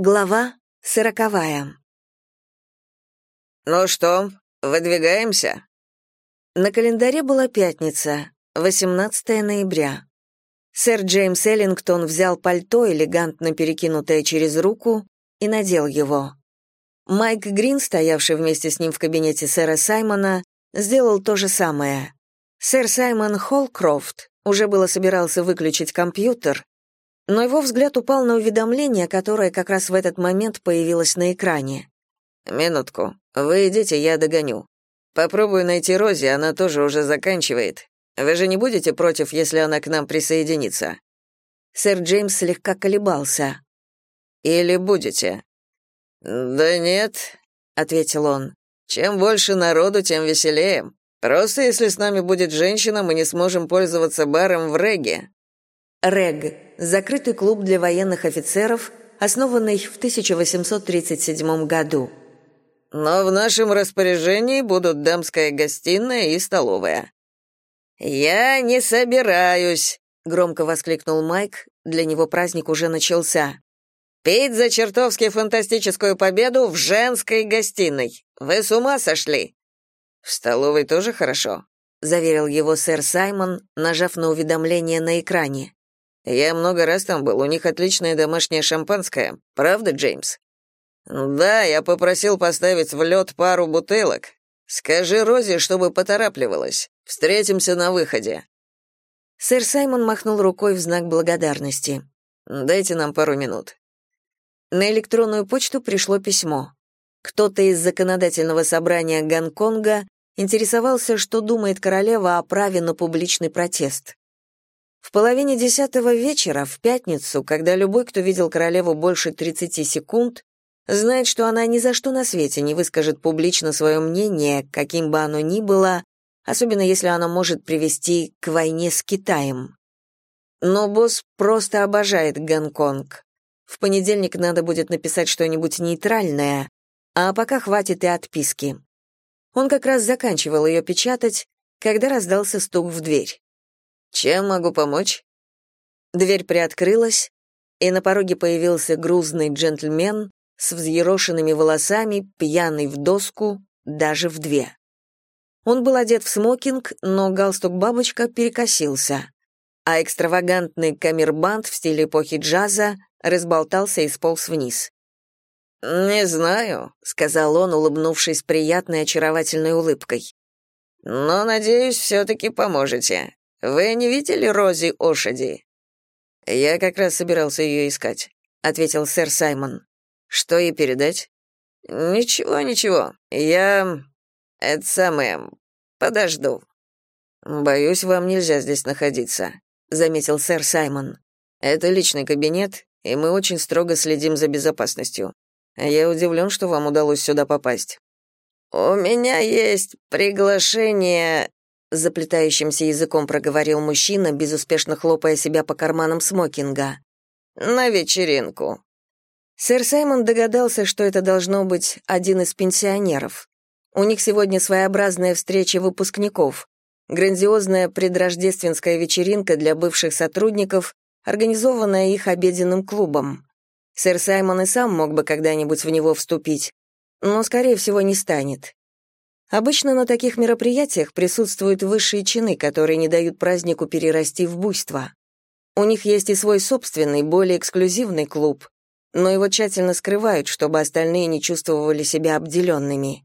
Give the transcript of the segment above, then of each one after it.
Глава сороковая. «Ну что, выдвигаемся?» На календаре была пятница, 18 ноября. Сэр Джеймс Эллингтон взял пальто, элегантно перекинутое через руку, и надел его. Майк Грин, стоявший вместе с ним в кабинете сэра Саймона, сделал то же самое. Сэр Саймон Холкрофт уже было собирался выключить компьютер, но его взгляд упал на уведомление, которое как раз в этот момент появилось на экране. «Минутку. Вы идите, я догоню. Попробую найти Рози, она тоже уже заканчивает. Вы же не будете против, если она к нам присоединится?» Сэр Джеймс слегка колебался. «Или будете?» «Да нет», — ответил он. «Чем больше народу, тем веселее. Просто если с нами будет женщина, мы не сможем пользоваться баром в Реге». Рег – закрытый клуб для военных офицеров, основанный в 1837 году. «Но в нашем распоряжении будут дамская гостиная и столовая». «Я не собираюсь», — громко воскликнул Майк, для него праздник уже начался. «Пить за чертовски фантастическую победу в женской гостиной. Вы с ума сошли?» «В столовой тоже хорошо», — заверил его сэр Саймон, нажав на уведомление на экране. Я много раз там был, у них отличное домашнее шампанское. Правда, Джеймс? Да, я попросил поставить в лед пару бутылок. Скажи Розе, чтобы поторапливалась. Встретимся на выходе. Сэр Саймон махнул рукой в знак благодарности. Дайте нам пару минут. На электронную почту пришло письмо. Кто-то из законодательного собрания Гонконга интересовался, что думает королева о праве на публичный протест. В половине десятого вечера, в пятницу, когда любой, кто видел королеву больше 30 секунд, знает, что она ни за что на свете не выскажет публично свое мнение, каким бы оно ни было, особенно если оно может привести к войне с Китаем. Но босс просто обожает Гонконг. В понедельник надо будет написать что-нибудь нейтральное, а пока хватит и отписки. Он как раз заканчивал ее печатать, когда раздался стук в дверь. Чем могу помочь? Дверь приоткрылась, и на пороге появился грузный джентльмен с взъерошенными волосами, пьяный в доску, даже в две. Он был одет в смокинг, но галстук-бабочка перекосился, а экстравагантный камербанд в стиле эпохи джаза разболтался и сполз вниз. «Не знаю», — сказал он, улыбнувшись приятной очаровательной улыбкой. «Но, надеюсь, все-таки поможете. Вы не видели Рози Ошади? Я как раз собирался ее искать, ответил сэр Саймон. Что ей передать? Ничего, ничего. Я это самое подожду. Боюсь, вам нельзя здесь находиться, заметил сэр Саймон. Это личный кабинет, и мы очень строго следим за безопасностью. Я удивлен, что вам удалось сюда попасть. У меня есть приглашение заплетающимся языком проговорил мужчина, безуспешно хлопая себя по карманам смокинга. На вечеринку. Сэр Саймон догадался, что это должно быть один из пенсионеров. У них сегодня своеобразная встреча выпускников. Грандиозная предрождественская вечеринка для бывших сотрудников, организованная их обеденным клубом. Сэр Саймон и сам мог бы когда-нибудь в него вступить, но, скорее всего, не станет. Обычно на таких мероприятиях присутствуют высшие чины, которые не дают празднику перерасти в буйство. У них есть и свой собственный, более эксклюзивный клуб, но его тщательно скрывают, чтобы остальные не чувствовали себя обделенными.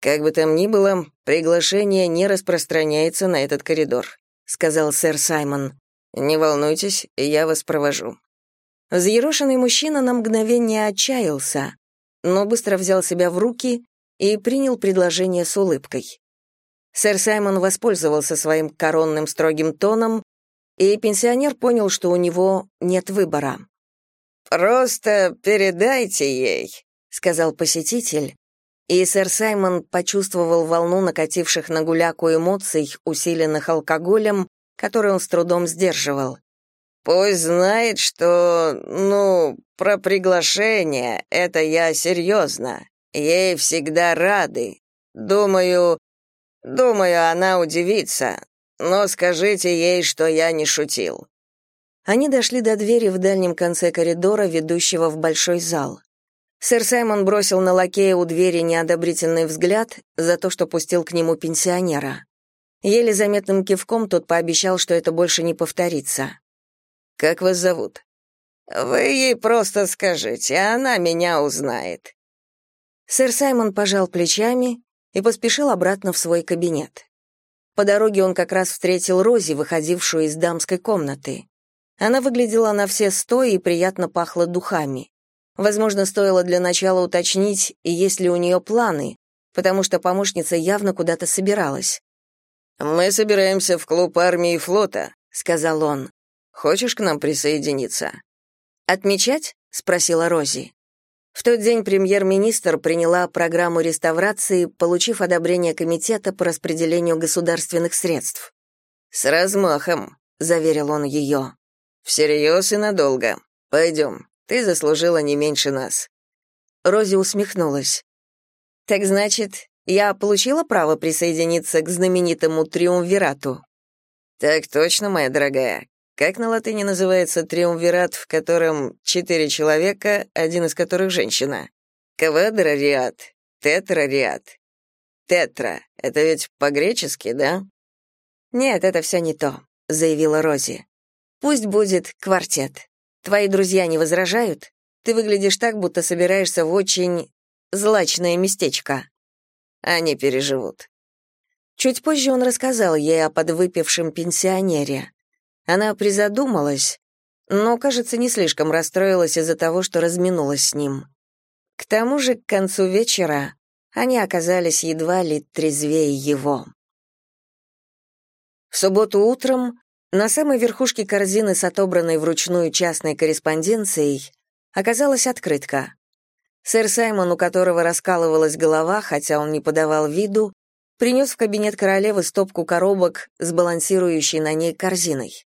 «Как бы там ни было, приглашение не распространяется на этот коридор», сказал сэр Саймон. «Не волнуйтесь, я вас провожу». Взъерошенный мужчина на мгновение отчаялся, но быстро взял себя в руки и принял предложение с улыбкой. Сэр Саймон воспользовался своим коронным строгим тоном, и пенсионер понял, что у него нет выбора. «Просто передайте ей», — сказал посетитель, и сэр Саймон почувствовал волну накативших на гуляку эмоций, усиленных алкоголем, который он с трудом сдерживал. «Пусть знает, что, ну, про приглашение, это я серьезно. Ей всегда рады. Думаю, думаю, она удивится. Но скажите ей, что я не шутил». Они дошли до двери в дальнем конце коридора, ведущего в большой зал. Сэр Саймон бросил на лакея у двери неодобрительный взгляд за то, что пустил к нему пенсионера. Еле заметным кивком тот пообещал, что это больше не повторится. «Как вас зовут?» «Вы ей просто скажите, она меня узнает». Сэр Саймон пожал плечами и поспешил обратно в свой кабинет. По дороге он как раз встретил Рози, выходившую из дамской комнаты. Она выглядела на все сто и приятно пахла духами. Возможно, стоило для начала уточнить, есть ли у нее планы, потому что помощница явно куда-то собиралась. «Мы собираемся в клуб армии и флота», — сказал он. «Хочешь к нам присоединиться?» «Отмечать?» — спросила Рози. В тот день премьер-министр приняла программу реставрации, получив одобрение комитета по распределению государственных средств. «С размахом», — заверил он ее. «Всерьез и надолго. Пойдем, ты заслужила не меньше нас». Рози усмехнулась. «Так значит, я получила право присоединиться к знаменитому триумвирату?» «Так точно, моя дорогая. Как на латыни называется триумвират, в котором четыре человека, один из которых женщина? Квадрариат, тетрариат. Тетра — это ведь по-гречески, да?» «Нет, это все не то», — заявила Рози. «Пусть будет квартет. Твои друзья не возражают? Ты выглядишь так, будто собираешься в очень злачное местечко. Они переживут. Чуть позже он рассказал ей о подвыпившем пенсионере. Она призадумалась, но, кажется, не слишком расстроилась из-за того, что разминулась с ним. К тому же, к концу вечера они оказались едва ли трезвее его. В субботу утром на самой верхушке корзины с отобранной вручную частной корреспонденцией оказалась открытка. Сэр Саймон, у которого раскалывалась голова, хотя он не подавал виду, принес в кабинет королевы стопку коробок с балансирующей на ней корзиной.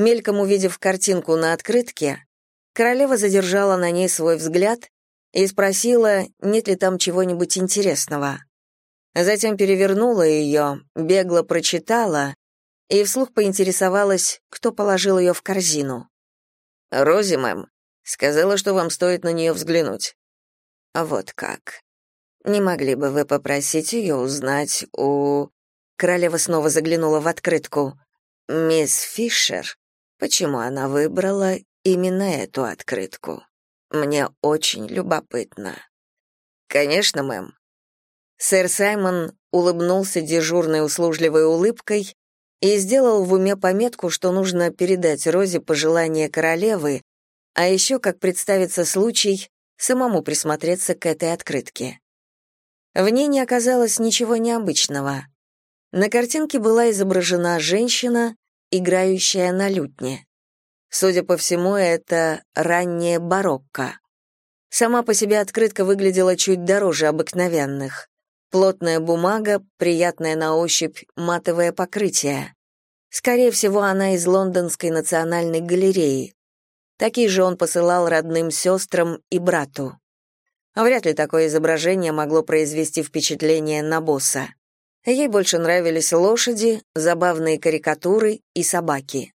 Мельком увидев картинку на открытке, королева задержала на ней свой взгляд и спросила, нет ли там чего-нибудь интересного. Затем перевернула ее, бегло прочитала и вслух поинтересовалась, кто положил ее в корзину. «Рози, мэм, сказала, что вам стоит на нее взглянуть». «Вот как. Не могли бы вы попросить ее узнать у...» Королева снова заглянула в открытку. «Мисс Фишер, почему она выбрала именно эту открытку? Мне очень любопытно». «Конечно, мэм». Сэр Саймон улыбнулся дежурной услужливой улыбкой и сделал в уме пометку, что нужно передать Розе пожелание королевы, а еще, как представится случай, самому присмотреться к этой открытке. В ней не оказалось ничего необычного. На картинке была изображена женщина, играющая на лютне. Судя по всему, это раннее барокко. Сама по себе открытка выглядела чуть дороже обыкновенных. Плотная бумага, приятное на ощупь матовое покрытие. Скорее всего, она из Лондонской национальной галереи. Такие же он посылал родным сестрам и брату. Вряд ли такое изображение могло произвести впечатление на босса. Ей больше нравились лошади, забавные карикатуры и собаки.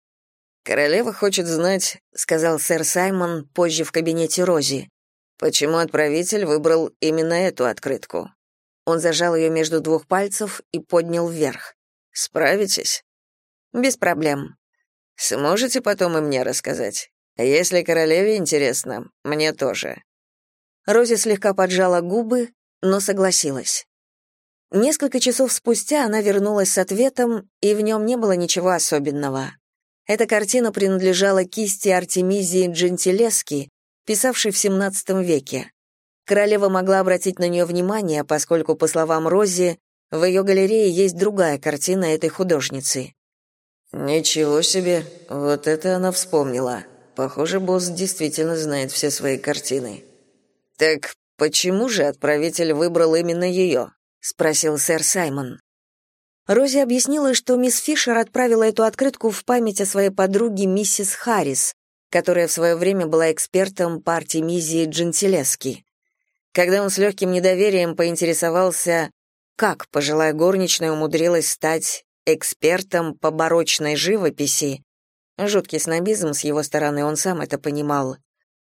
«Королева хочет знать», — сказал сэр Саймон позже в кабинете Рози, «почему отправитель выбрал именно эту открытку?» Он зажал ее между двух пальцев и поднял вверх. «Справитесь?» «Без проблем». «Сможете потом и мне рассказать? Если королеве интересно, мне тоже». Рози слегка поджала губы, но согласилась. Несколько часов спустя она вернулась с ответом, и в нем не было ничего особенного. Эта картина принадлежала кисти Артемизии Джентилески, писавшей в XVII веке. Королева могла обратить на нее внимание, поскольку, по словам Рози, в ее галерее есть другая картина этой художницы. «Ничего себе, вот это она вспомнила. Похоже, босс действительно знает все свои картины». «Так почему же отправитель выбрал именно ее?» — спросил сэр Саймон. Рози объяснила, что мисс Фишер отправила эту открытку в память о своей подруге миссис Харрис, которая в свое время была экспертом партии Мизии Джентилески. Когда он с легким недоверием поинтересовался, как пожилая горничная умудрилась стать экспертом по барочной живописи, Жуткий снобизм с его стороны, он сам это понимал.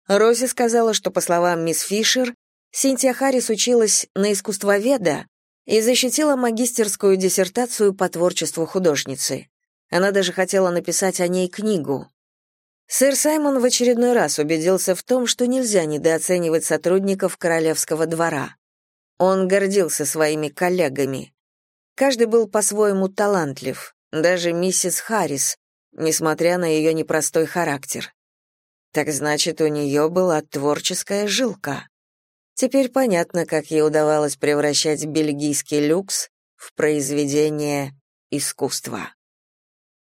Рози сказала, что, по словам мисс Фишер, Синтия Харрис училась на искусствоведа и защитила магистерскую диссертацию по творчеству художницы. Она даже хотела написать о ней книгу. Сэр Саймон в очередной раз убедился в том, что нельзя недооценивать сотрудников королевского двора. Он гордился своими коллегами. Каждый был по-своему талантлив, даже миссис Харрис, несмотря на ее непростой характер. Так значит, у нее была творческая жилка. Теперь понятно, как ей удавалось превращать бельгийский люкс в произведение искусства.